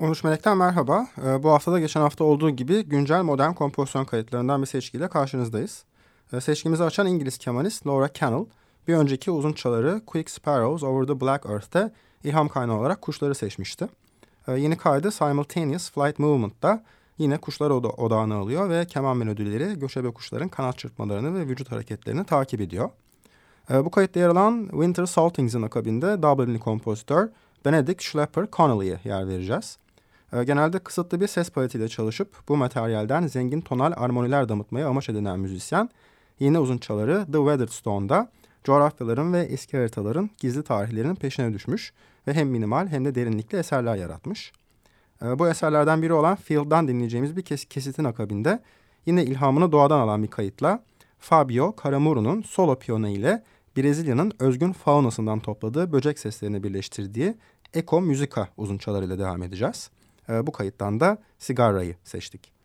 13 Melek'ten merhaba. Ee, bu haftada geçen hafta olduğu gibi güncel modern kompozisyon kayıtlarından bir seçkiyle karşınızdayız. Ee, seçkimizi açan İngiliz kemanist Laura Cannell, bir önceki uzun çaları Quick Sparrows Over the Black Earth'te ilham kaynağı olarak kuşları seçmişti. Ee, yeni kaydı Simultaneous Flight Movement'da yine kuşlar oda odağına alıyor ve keman melodileri göçebe kuşların kanat çırpmalarını ve vücut hareketlerini takip ediyor. Bu kayıtta yer alan Winter Saltings'in akabinde Dublin'li kompozitör Benedict Schlepper Connolly'ye yer vereceğiz. Ee, genelde kısıtlı bir ses paletiyle çalışıp bu materyalden zengin tonal armoniler damıtmayı amaç edinen müzisyen, yine uzun çaları The Weathered Stone'da coğrafyaların ve eski haritaların gizli tarihlerinin peşine düşmüş ve hem minimal hem de derinlikli eserler yaratmış. Ee, bu eserlerden biri olan Field'dan dinleyeceğimiz bir kes kesitin akabinde yine ilhamını doğadan alan bir kayıtla Fabio Caramuro'nun solo piyano ile Brezilya'nın özgün faunasından topladığı böcek seslerini birleştirdiği Eco Musica uzunçalarıyla devam edeceğiz. E, bu kayıttan da Sigara'yı seçtik.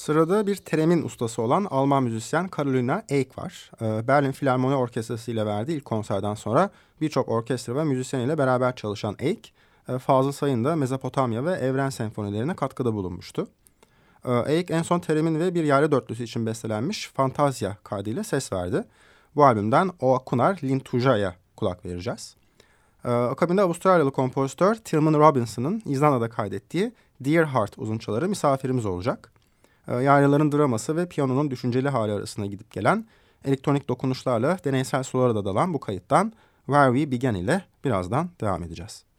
Sırada bir teremin ustası olan Alman müzisyen Carolina Eyck var. Ee, Berlin Filarmoni Orkestrası ile verdiği ilk konserden sonra birçok orkestra ve müzisyen ile beraber çalışan Eyck, e, Fazıl Say'ın da Mezopotamya ve Evren senfonilerine katkıda bulunmuştu. Ee, Eyck en son teremin ve bir yare dörtlüsü için bestelenmiş Fantazya kaydıyla ses verdi. Bu albümden O Akunar Lintuja'ya kulak vereceğiz. Ee, akabinde Avustralyalı kompozitör Tilman Robinson'ın İzlanda'da kaydettiği Dear Heart uzunçaları misafirimiz olacak. E, yaylaların draması ve piyanonun düşünceli hali arasında gidip gelen elektronik dokunuşlarla deneysel sulara da dalan bu kayıttan Where We Began ile birazdan devam edeceğiz.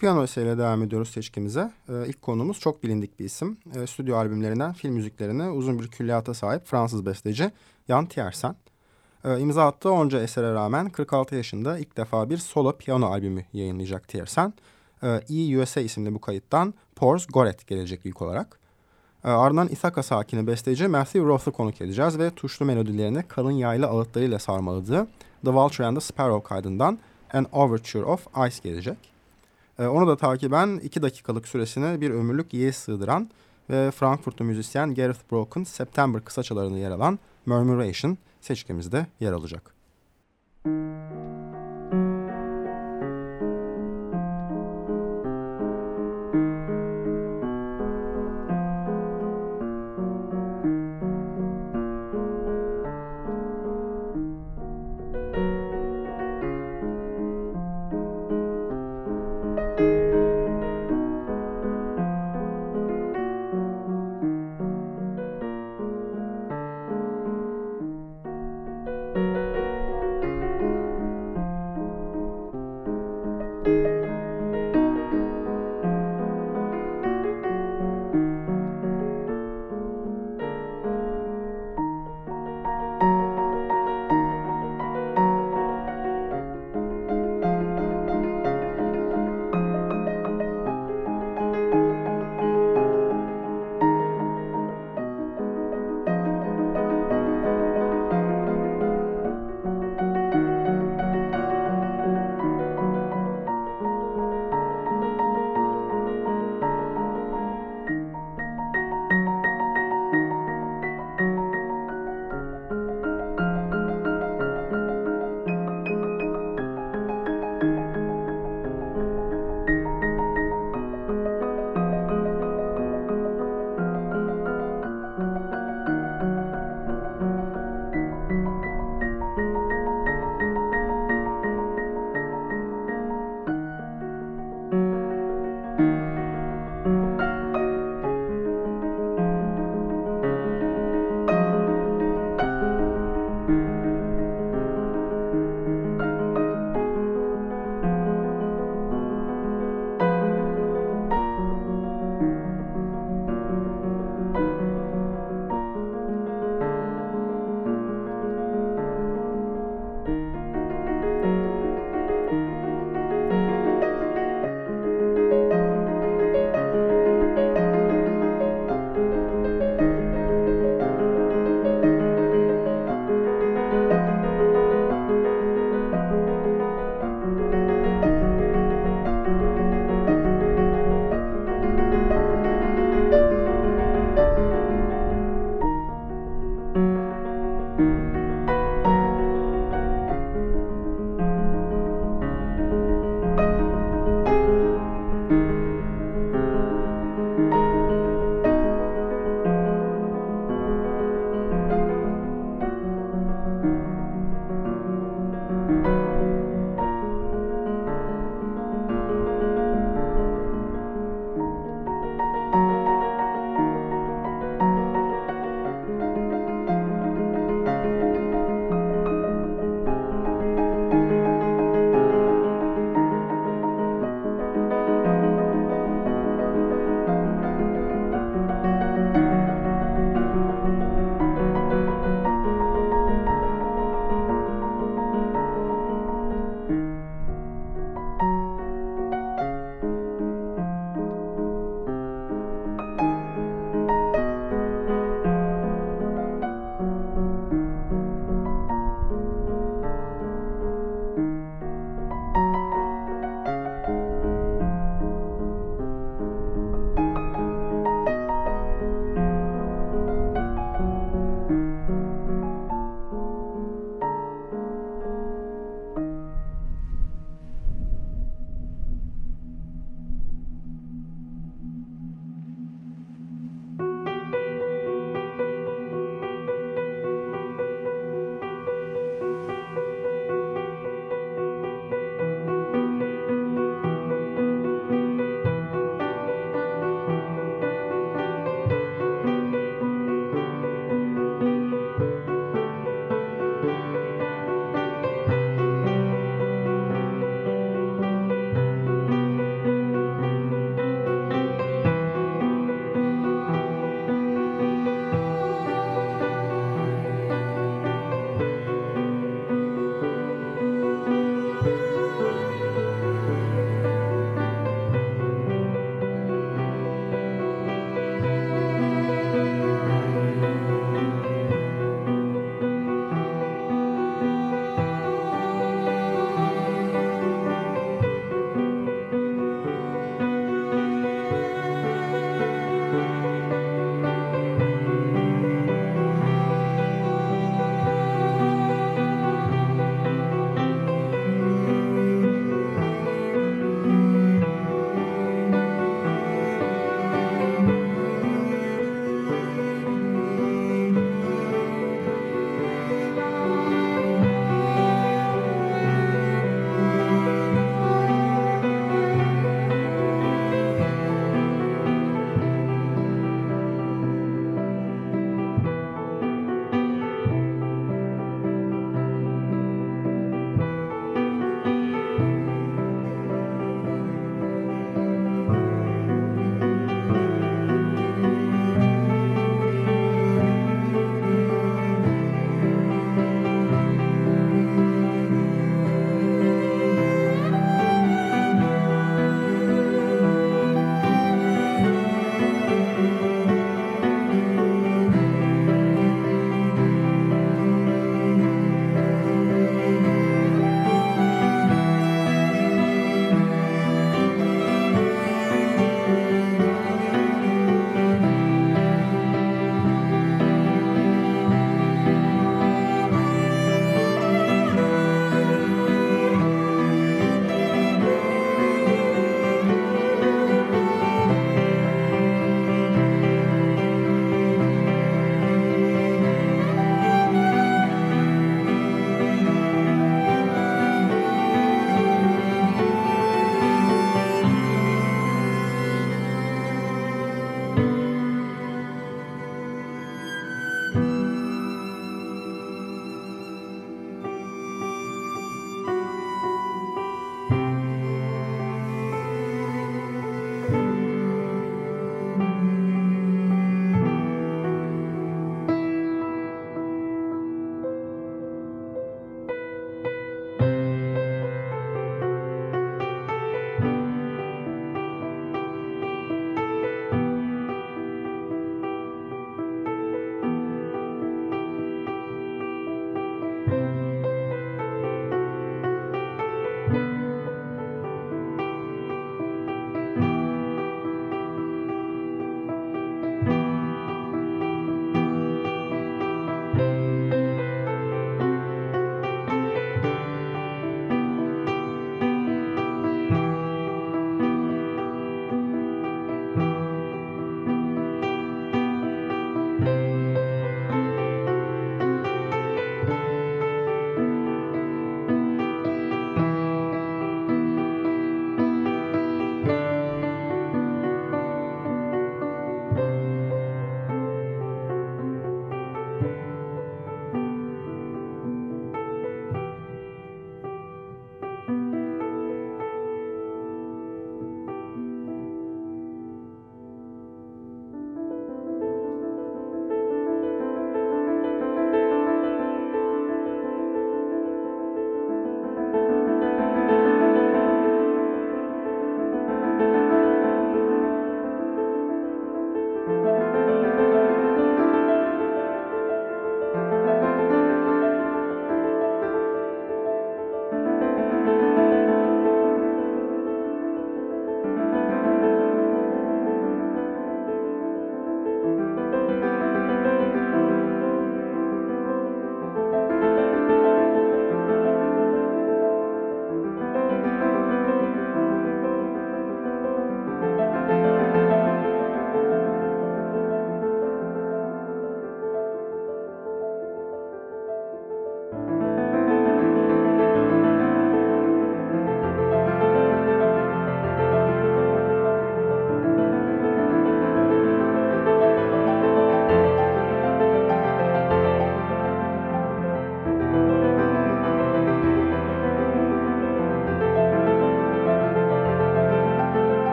Piyano eseriyle devam ediyoruz seçkimize. Ee, ilk konumuz çok bilindik bir isim. Ee, stüdyo albümlerinden film müziklerine uzun bir külliyata sahip Fransız besteci Jan Tiersen. Ee, imza attığı onca esere rağmen 46 yaşında ilk defa bir solo piyano albümü yayınlayacak Tiersen. Ee, E-USA isimli bu kayıttan Pors Goret gelecek ilk olarak. Ee, ardından Ithaka sakini besteci Matthew Roth'u konuk edeceğiz ve tuşlu melodilerini kalın yaylı ağıtlarıyla sarmaladığı The Vulture and the Sparrow kaydından An Overture of Ice gelecek. Ee, onu da takiben iki dakikalık süresini bir ömürlük yiye sığdıran ve Frankfurtlu müzisyen Gareth Broken September kısaçalarını yer alan Murmuration seçkimizde yer alacak. Müzik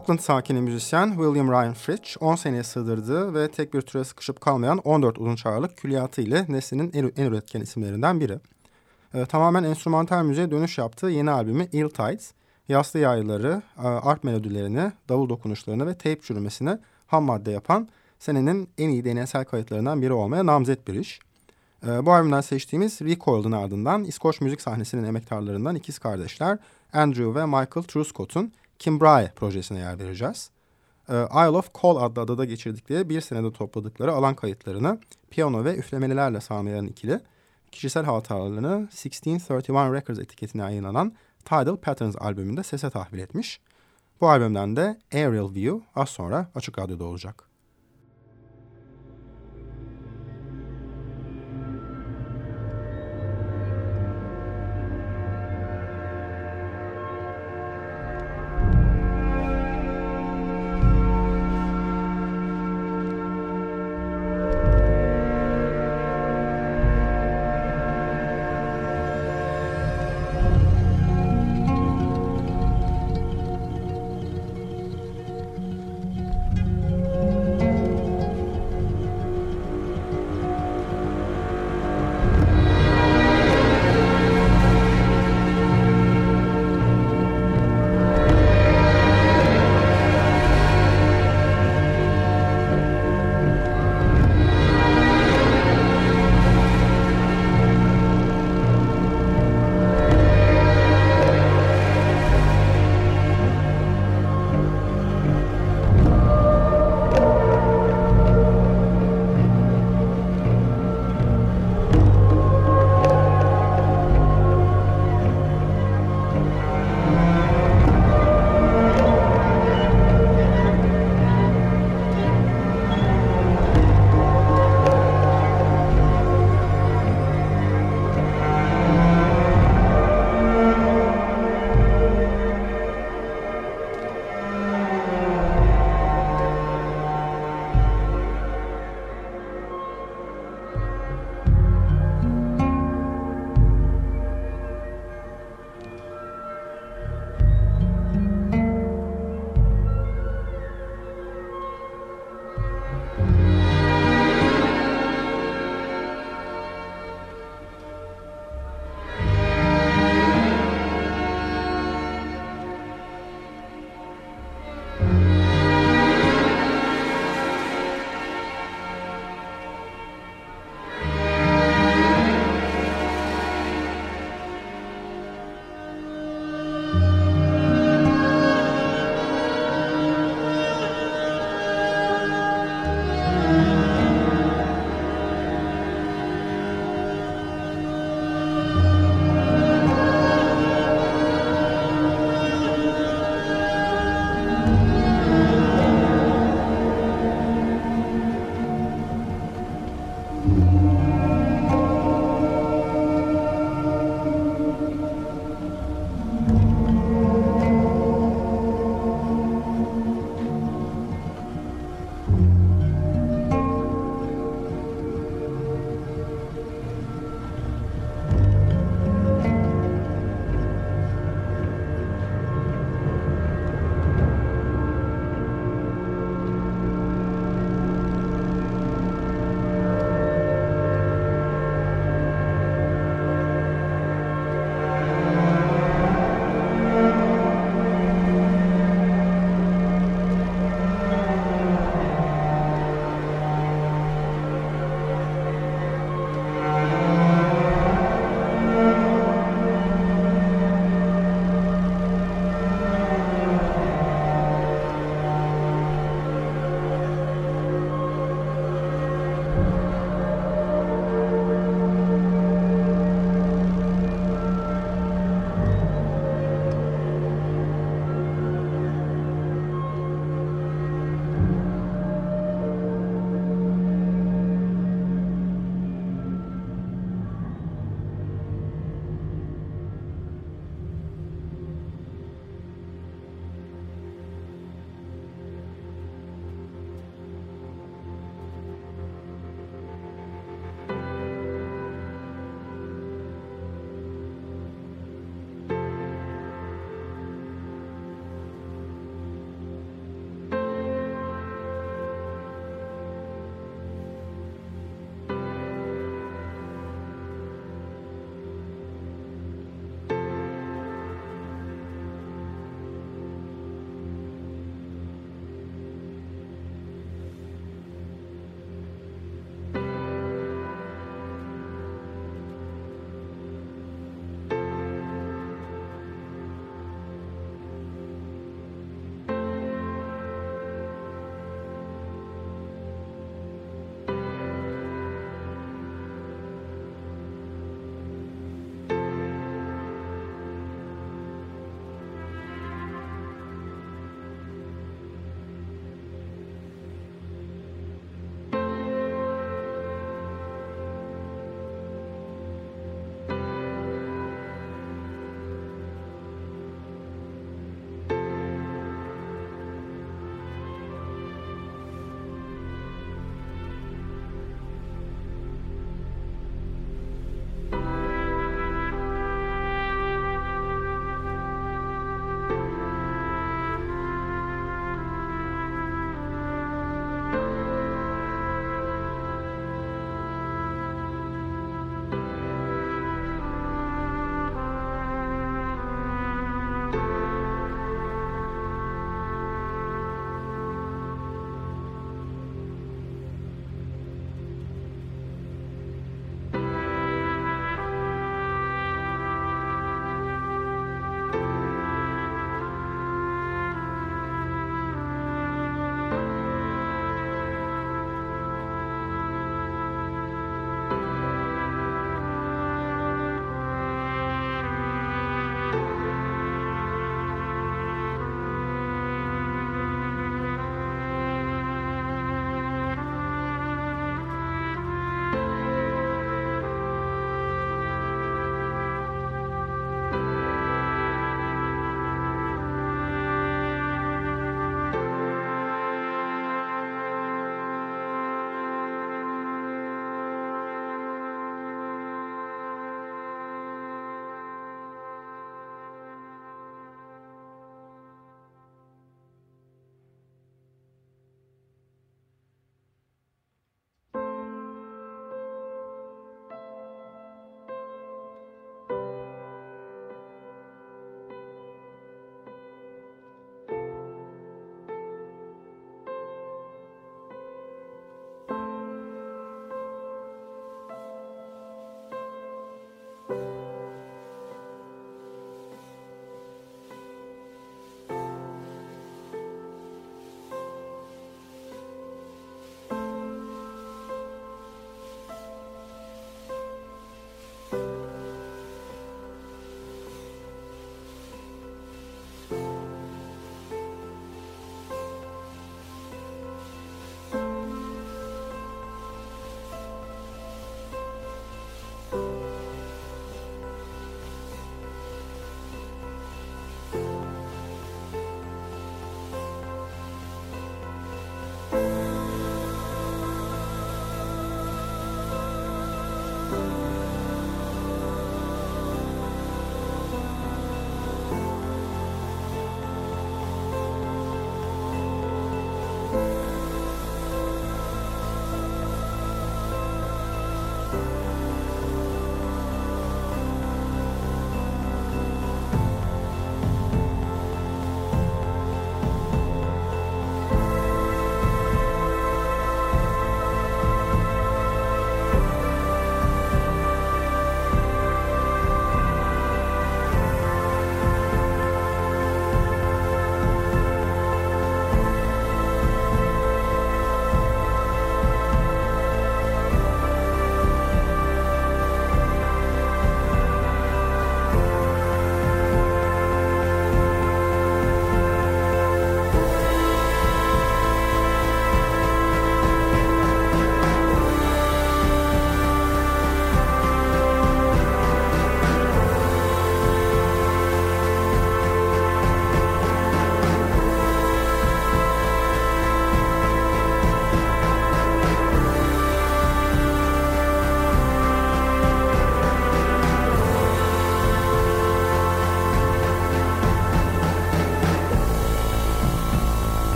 Oakland sakini müzisyen William Ryan Fritch 10 seneye sığdırdığı ve tek bir türe sıkışıp kalmayan 14 uzun çağrılık külliyatı ile neslinin en, en üretken isimlerinden biri. E, tamamen enstrümantal müziğe dönüş yaptığı yeni albümü Ill Tides, yaslı yayları, e, arp melodilerini, davul dokunuşlarını ve tape çürümesini ham madde yapan senenin en iyi deneysel kayıtlarından biri olmaya namzet bir iş. E, bu albümden seçtiğimiz Recoil'ın ardından İskoç müzik sahnesinin emektarlarından ikiz kardeşler Andrew ve Michael Truscott'un Kimbray projesine yer vereceğiz. E, Isle of Col adlı adada geçirdikleri bir senede topladıkları alan kayıtlarını piyano ve üflemelilerle sağlayan ikili, kişisel hatalarını 1631 Records etiketine yayınlanan Tidal Patterns albümünde sese tahvil etmiş. Bu albümden de Aerial View az sonra Açık Radyo'da olacak.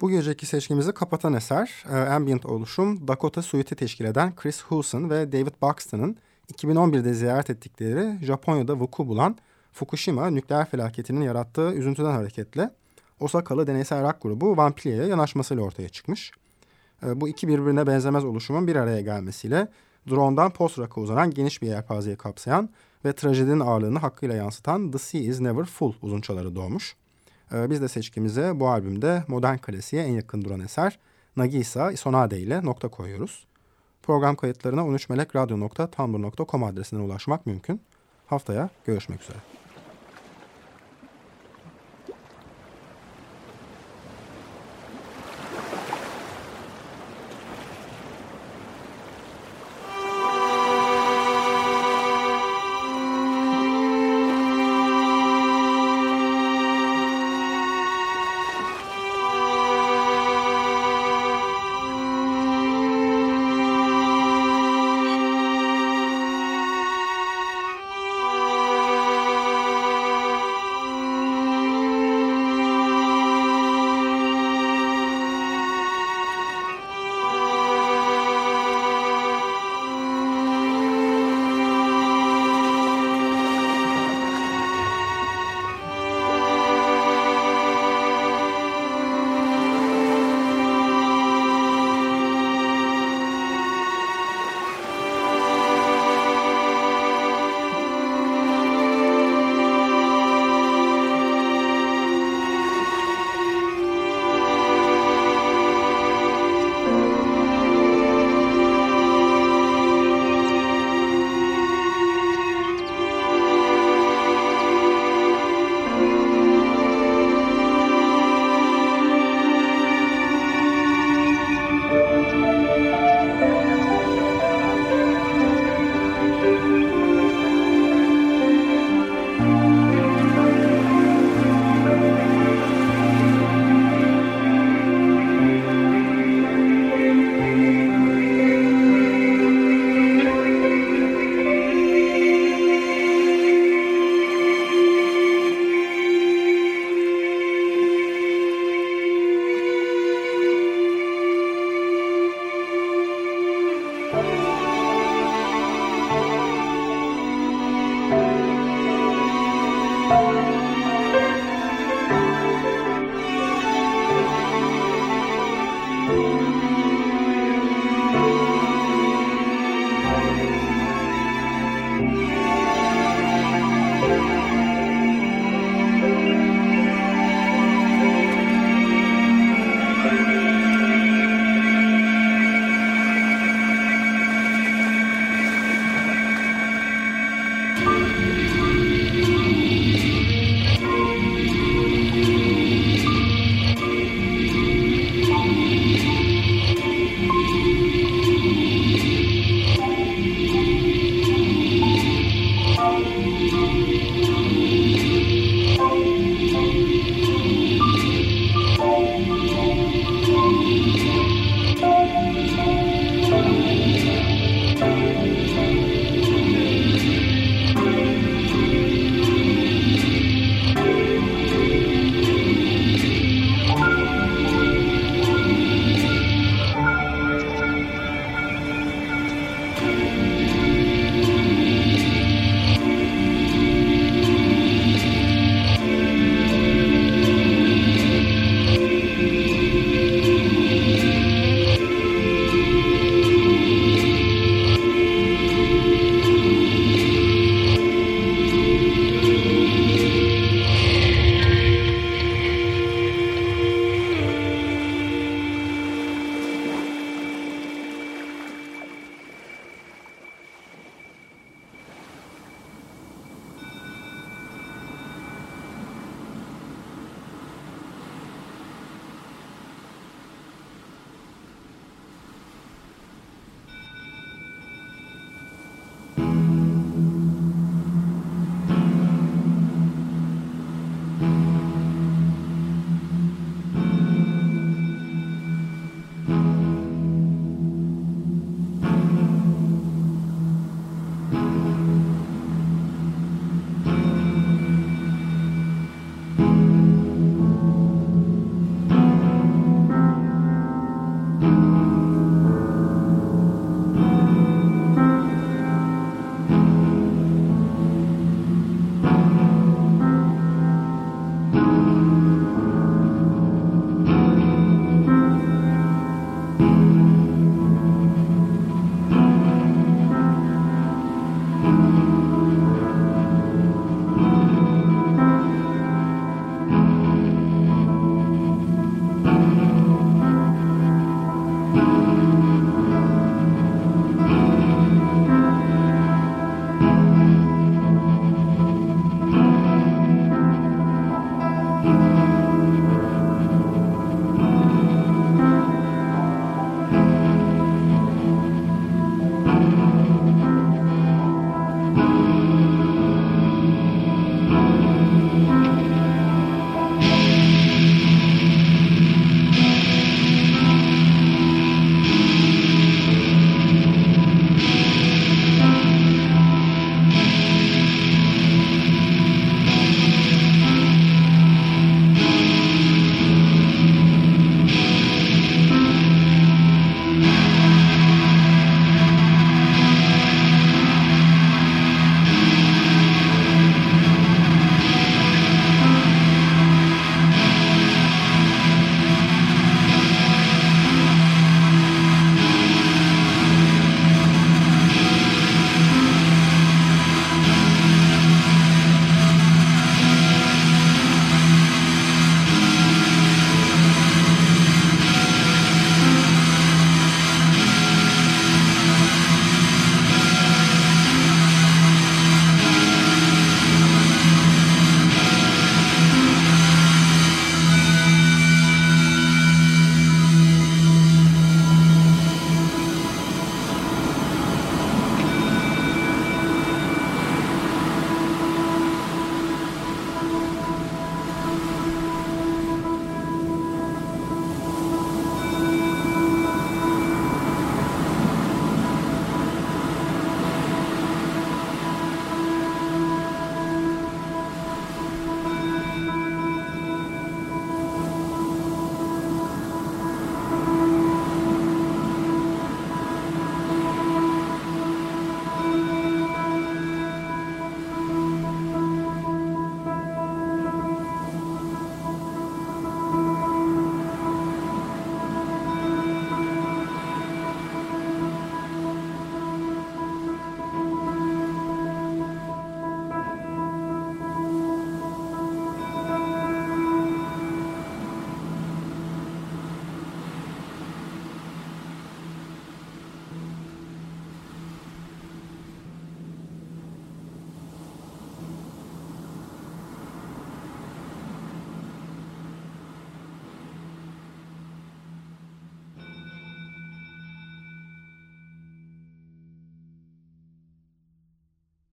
Bu geceki seçkimizi kapatan eser, e, ambient oluşum Dakota Suite'i teşkil eden Chris Hewson ve David Buxton'ın 2011'de ziyaret ettikleri Japonya'da vuku bulan Fukushima nükleer felaketinin yarattığı üzüntüden hareketle Osakalı deneysel rock grubu Vampiria'ya yanaşmasıyla ortaya çıkmış. E, bu iki birbirine benzemez oluşumun bir araya gelmesiyle drone'dan post rock'a uzanan geniş bir yelpazeyi kapsayan ve trajedinin ağırlığını hakkıyla yansıtan The Sea Is Never Full uzunçaları doğmuş. E, biz de seçkimize bu albümde modern klasiğe en yakın duran eser Nagisa Isonade ile nokta koyuyoruz. Program kayıtlarına 13melekradyo.tumblr.com adresinden ulaşmak mümkün. Haftaya görüşmek üzere.